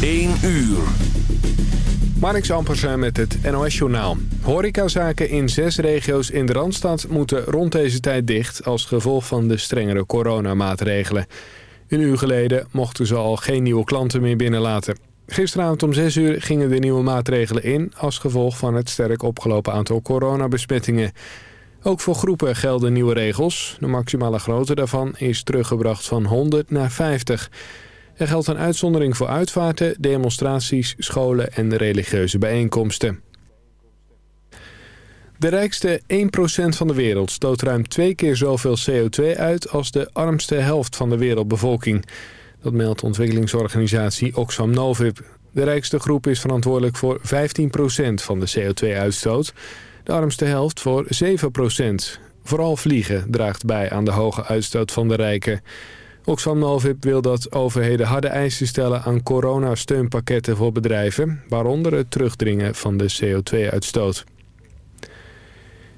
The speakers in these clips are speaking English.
1 uur. Marnix Ampersen met het NOS-journaal. Horecazaken in zes regio's in de Randstad moeten rond deze tijd dicht... als gevolg van de strengere coronamaatregelen. Een uur geleden mochten ze al geen nieuwe klanten meer binnenlaten. Gisteravond om 6 uur gingen de nieuwe maatregelen in... als gevolg van het sterk opgelopen aantal coronabesmettingen. Ook voor groepen gelden nieuwe regels. De maximale grootte daarvan is teruggebracht van 100 naar 50. Er geldt een uitzondering voor uitvaarten, demonstraties, scholen en religieuze bijeenkomsten. De rijkste 1% van de wereld stoot ruim twee keer zoveel CO2 uit als de armste helft van de wereldbevolking. Dat meldt ontwikkelingsorganisatie Oxfam Novib. De rijkste groep is verantwoordelijk voor 15% van de CO2-uitstoot. De armste helft voor 7%. Vooral vliegen draagt bij aan de hoge uitstoot van de rijken. Oxfam Novib wil dat overheden harde eisen stellen aan coronasteunpakketten voor bedrijven... waaronder het terugdringen van de CO2-uitstoot.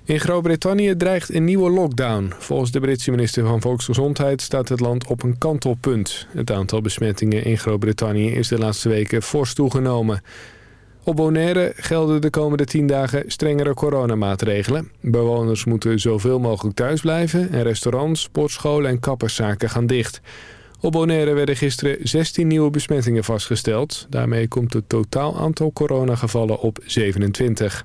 In Groot-Brittannië dreigt een nieuwe lockdown. Volgens de Britse minister van Volksgezondheid staat het land op een kantelpunt. Het aantal besmettingen in Groot-Brittannië is de laatste weken fors toegenomen. Op Bonaire gelden de komende tien dagen strengere coronamaatregelen. Bewoners moeten zoveel mogelijk thuis blijven... en restaurants, sportscholen en kapperszaken gaan dicht. Op Bonaire werden gisteren 16 nieuwe besmettingen vastgesteld. Daarmee komt het totaal aantal coronagevallen op 27.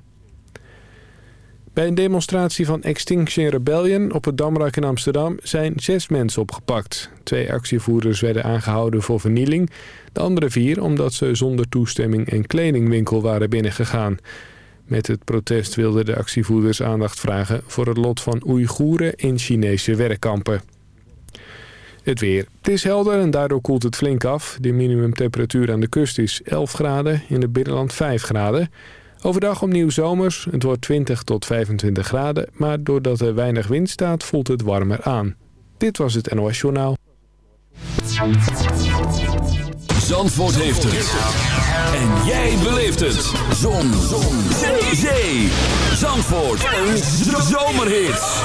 Bij een demonstratie van Extinction Rebellion op het Damrak in Amsterdam zijn zes mensen opgepakt. Twee actievoerders werden aangehouden voor vernieling. De andere vier omdat ze zonder toestemming een kledingwinkel waren binnengegaan. Met het protest wilden de actievoerders aandacht vragen voor het lot van Oeigoeren in Chinese werkkampen. Het weer. Het is helder en daardoor koelt het flink af. De minimumtemperatuur aan de kust is 11 graden, in het binnenland 5 graden. Overdag opnieuw zomers. Het wordt 20 tot 25 graden. Maar doordat er weinig wind staat, voelt het warmer aan. Dit was het NOS Journaal. Zandvoort heeft het. En jij beleeft het. Zon. Zon. Zee. Zee. Zandvoort. Een zomerhit.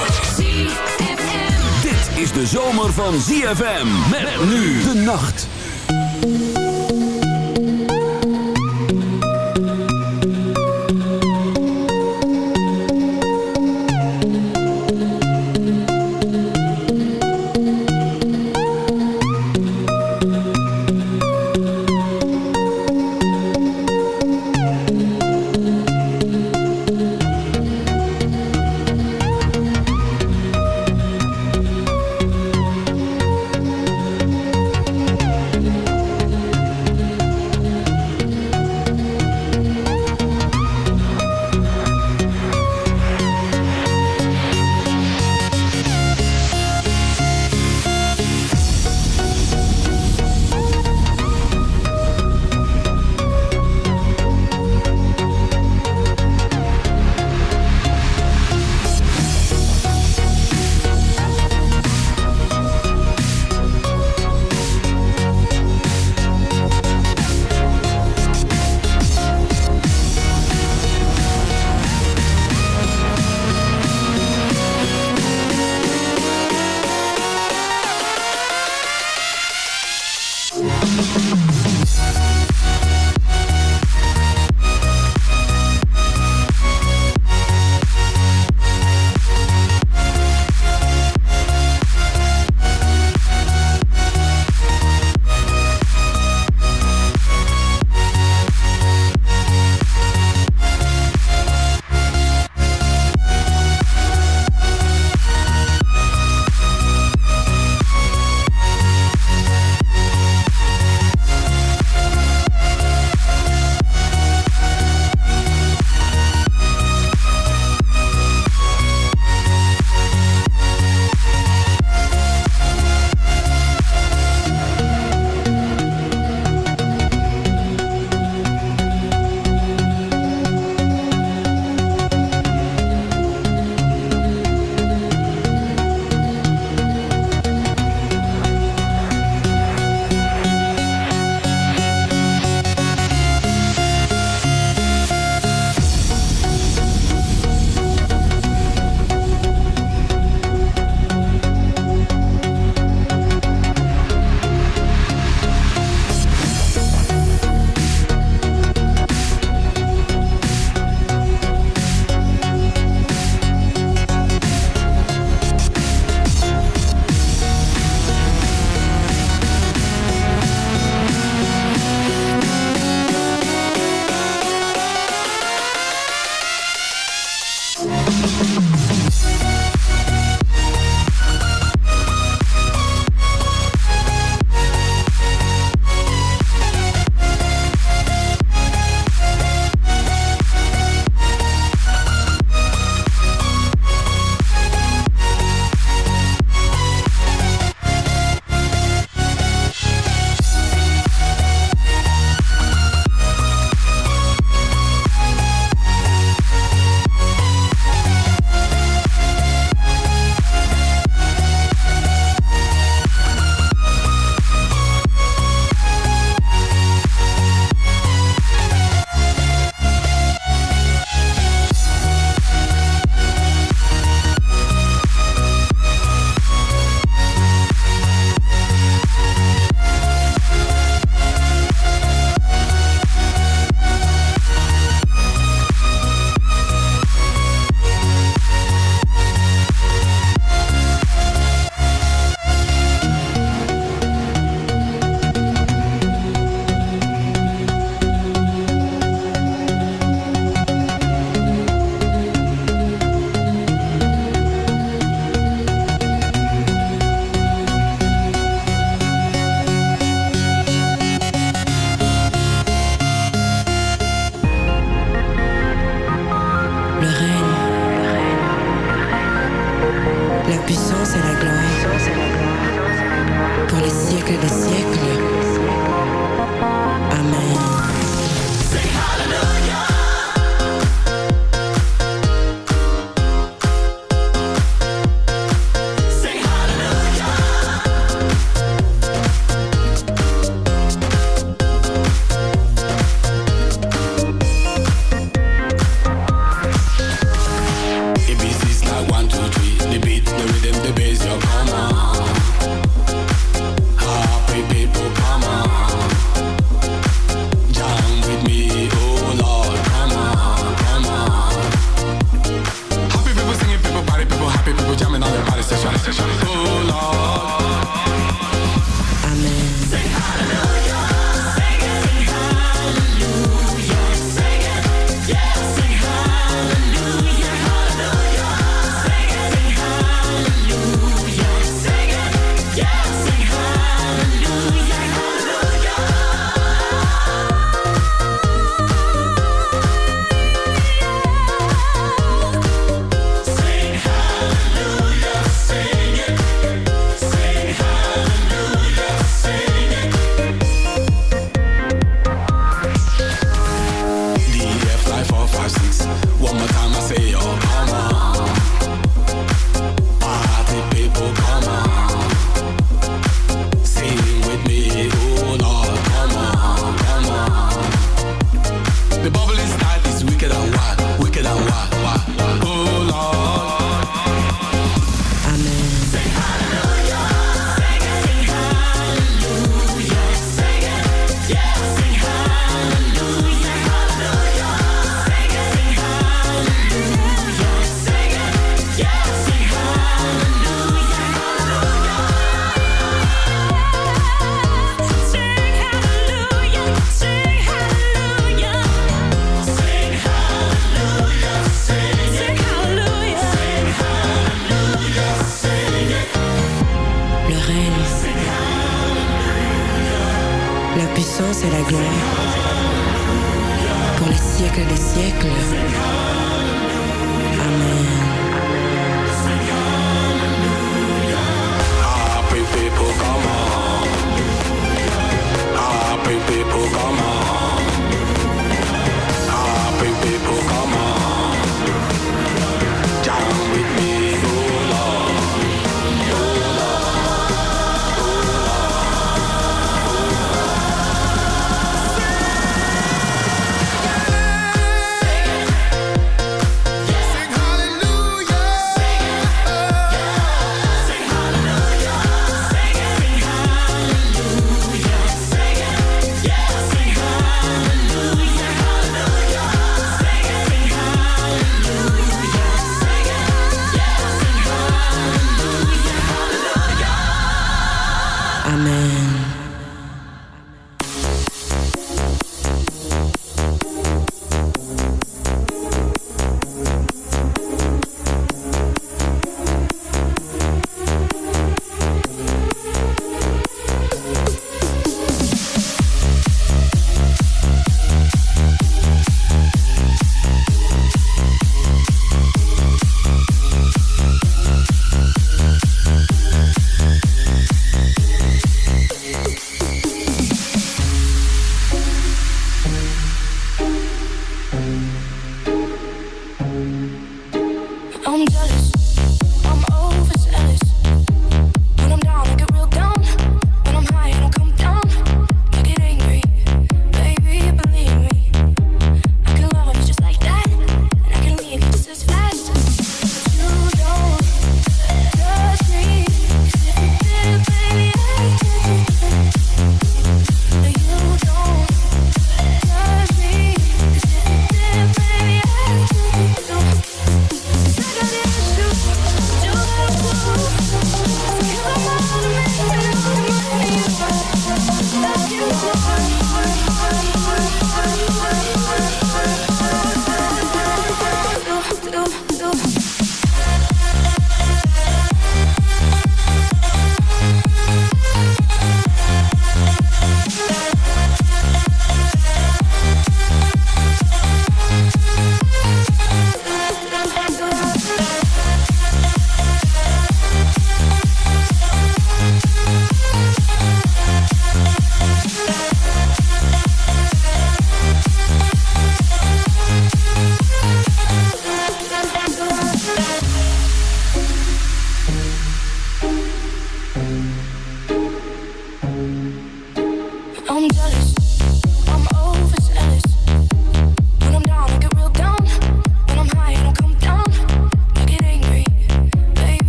Dit is de zomer van ZFM. Met nu de nacht.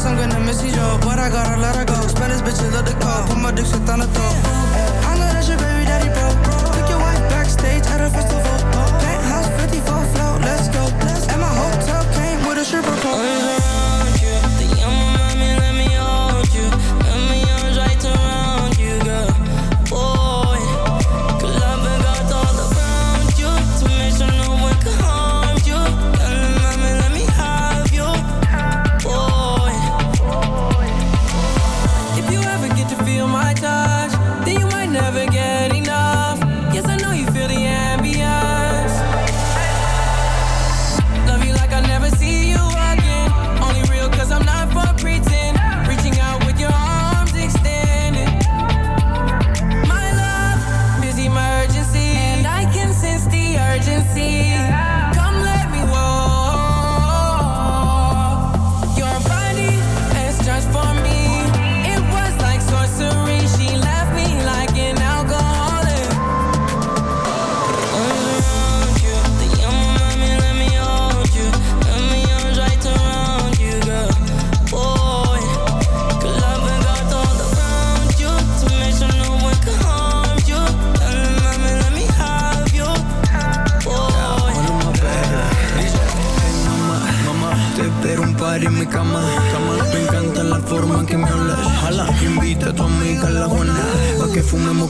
promise I'm gonna miss you, though. But I gotta let her go. Spend this bitch, love the call. Put my dick shit on the throat. I know that's your baby daddy, bro. Took your wife backstage at a festival. Penthouse 54 float, let's go. And my hotel came with a stripper pole.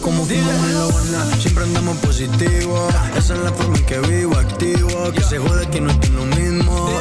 como fumamos en la buena. Siempre andamos positivo. Esa es la forma en que vivo, activo. Que se jode que no estoy lo mismo.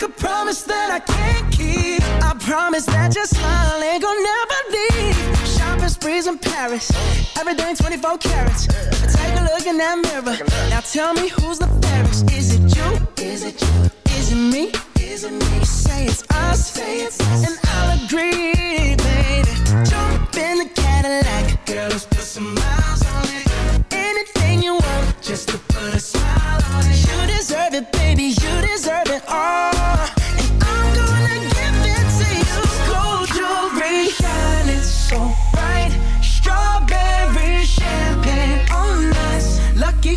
make a promise that I can't keep. I promise that your smile ain't gonna never leave. Shopping sprees in Paris. Everything 24 carats. Take a look in that mirror. Now tell me who's the fairest. Is it you? Is it you? Is it me? Is it me? Say it's us. Say it's us. And I'll agree, baby. Jump in the Cadillac. Girl, let's put some miles on it. Anything you want, just to put a smile on it. You deserve it, baby.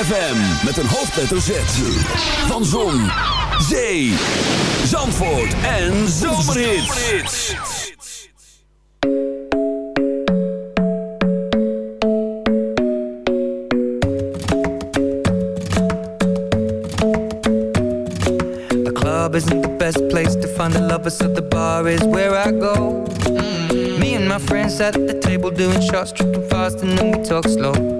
ZFM met een hoofdletter Z. Van Zon, Zee, Zandvoort en Zomerhits. The club isn't the best place to find the lovers, so the bar is where I go. Me and my friends at the table doing shots, tripping fast, and then we talk slow.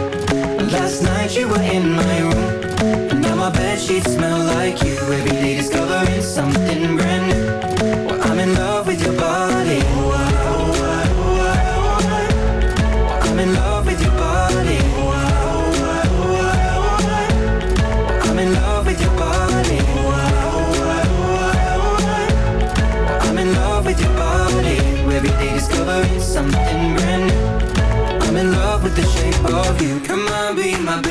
Night you were in my room. And now my bed sheets smell like you. Every day discovering something brand new. Well, I'm in love with your body. Oh, oh, oh. I'm in love with your body. I'm in love with your body. I'm in love with your body. Every day discovering something brand new. I'm in love with the shape of you. Come on, be my baby,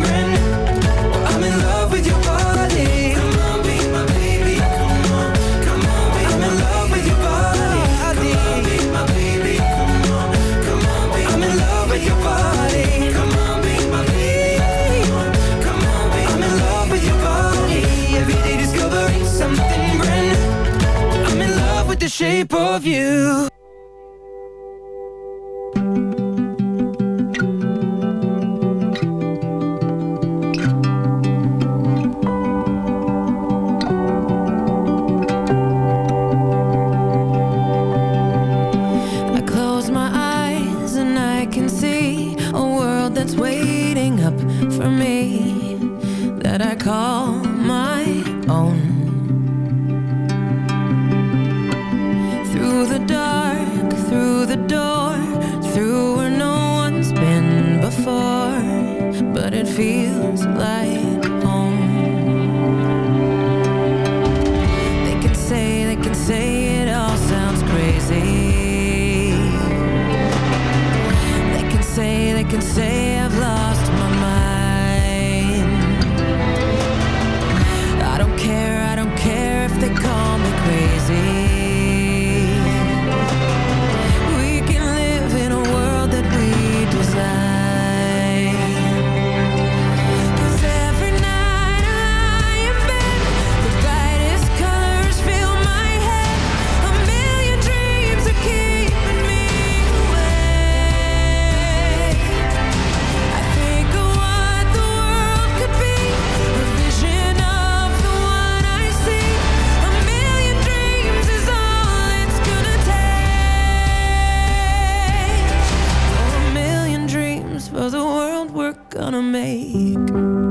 we're gonna make.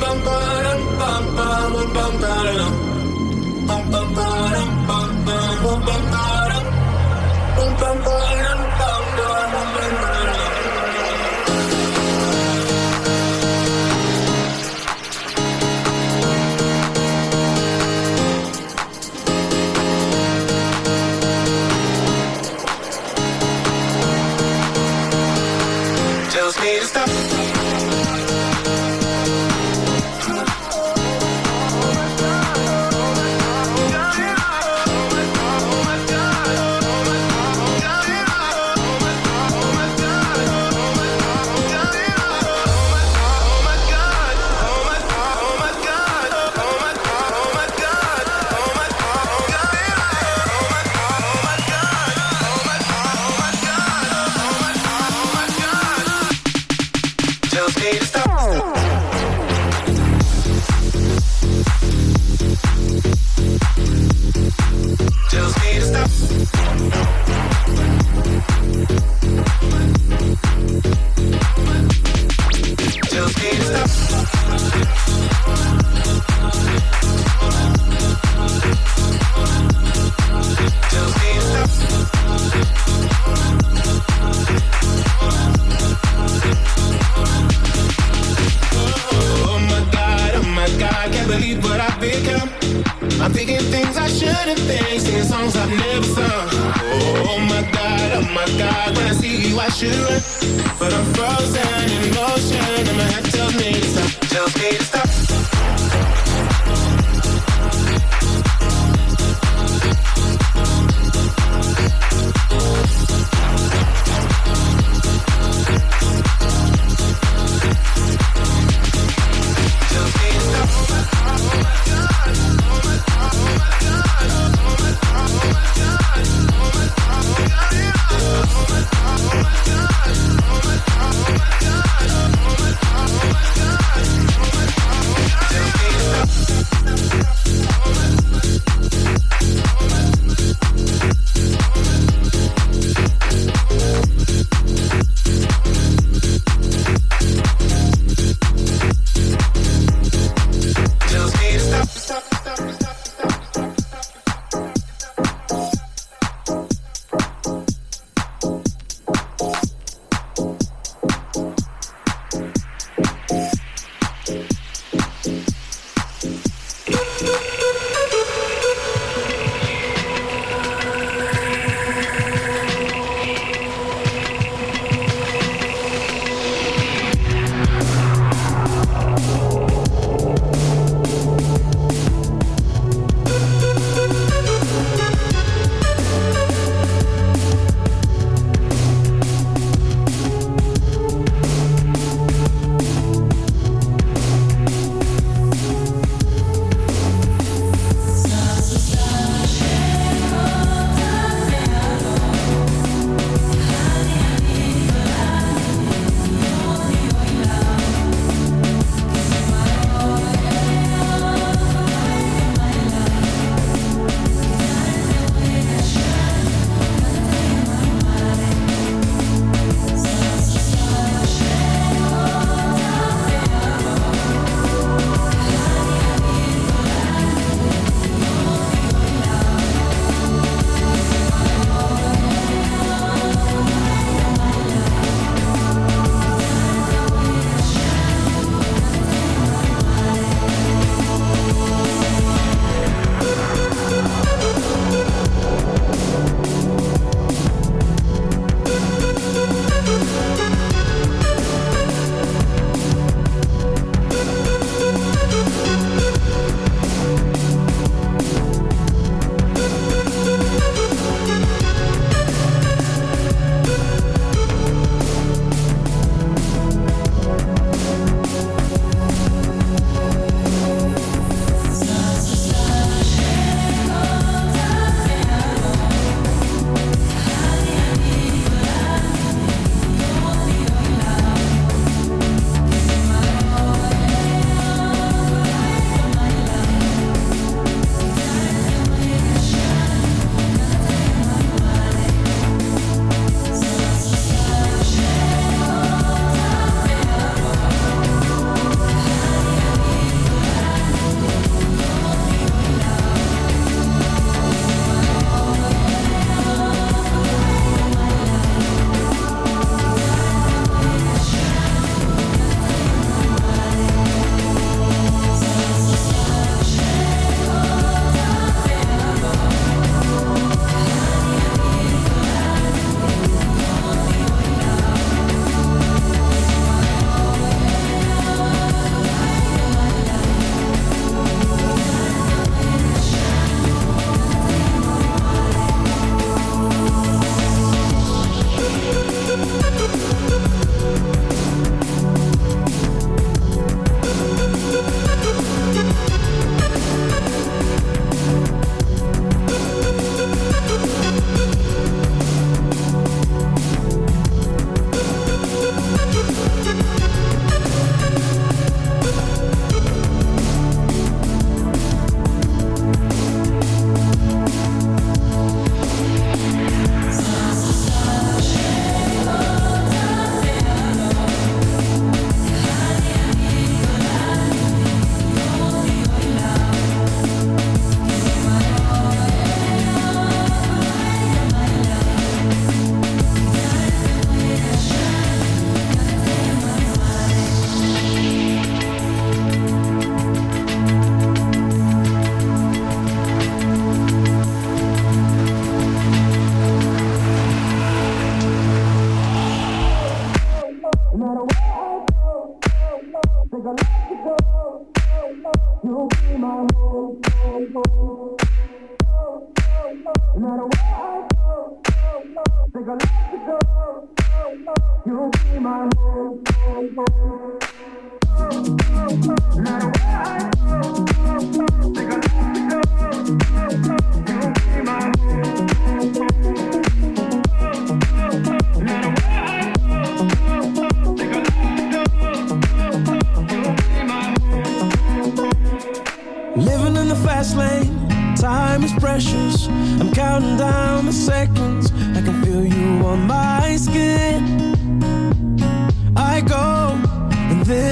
bum bum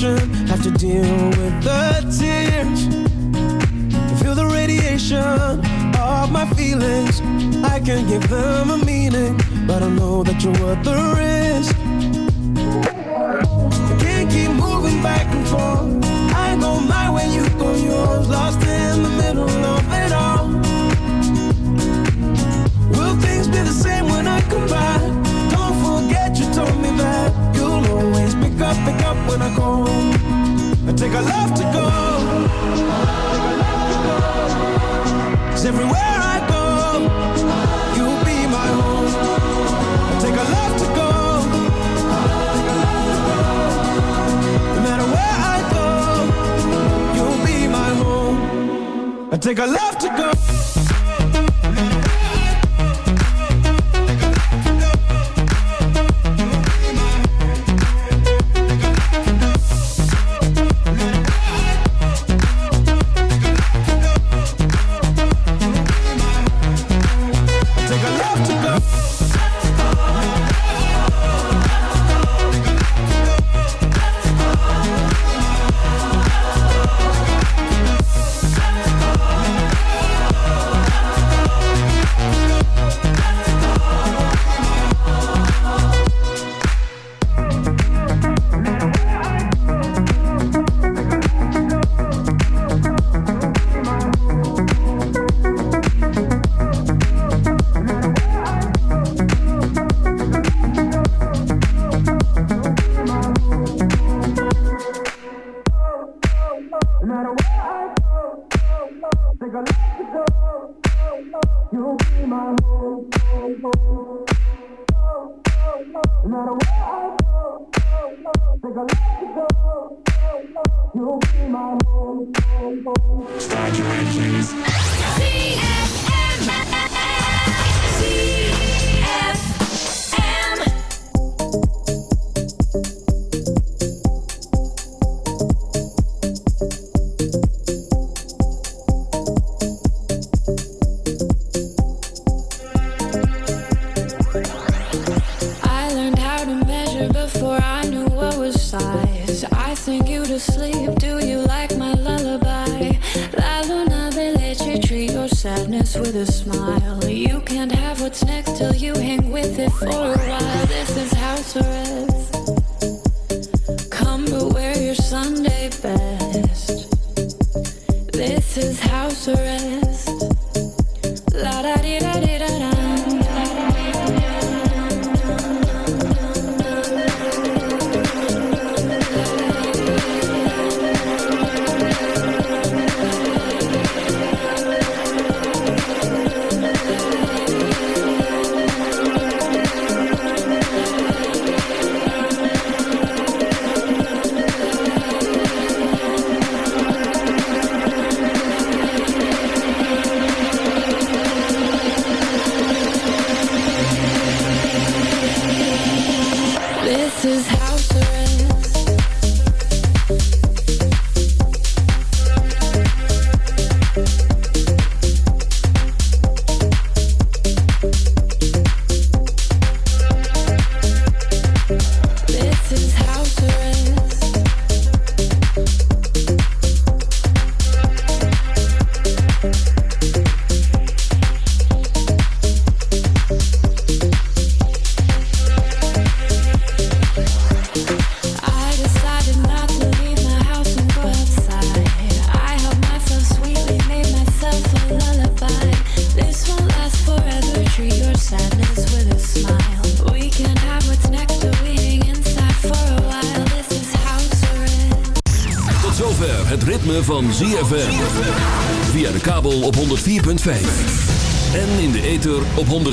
Hesitation. Take a love to go. What's next till you hang with it for a while. This is house arrest.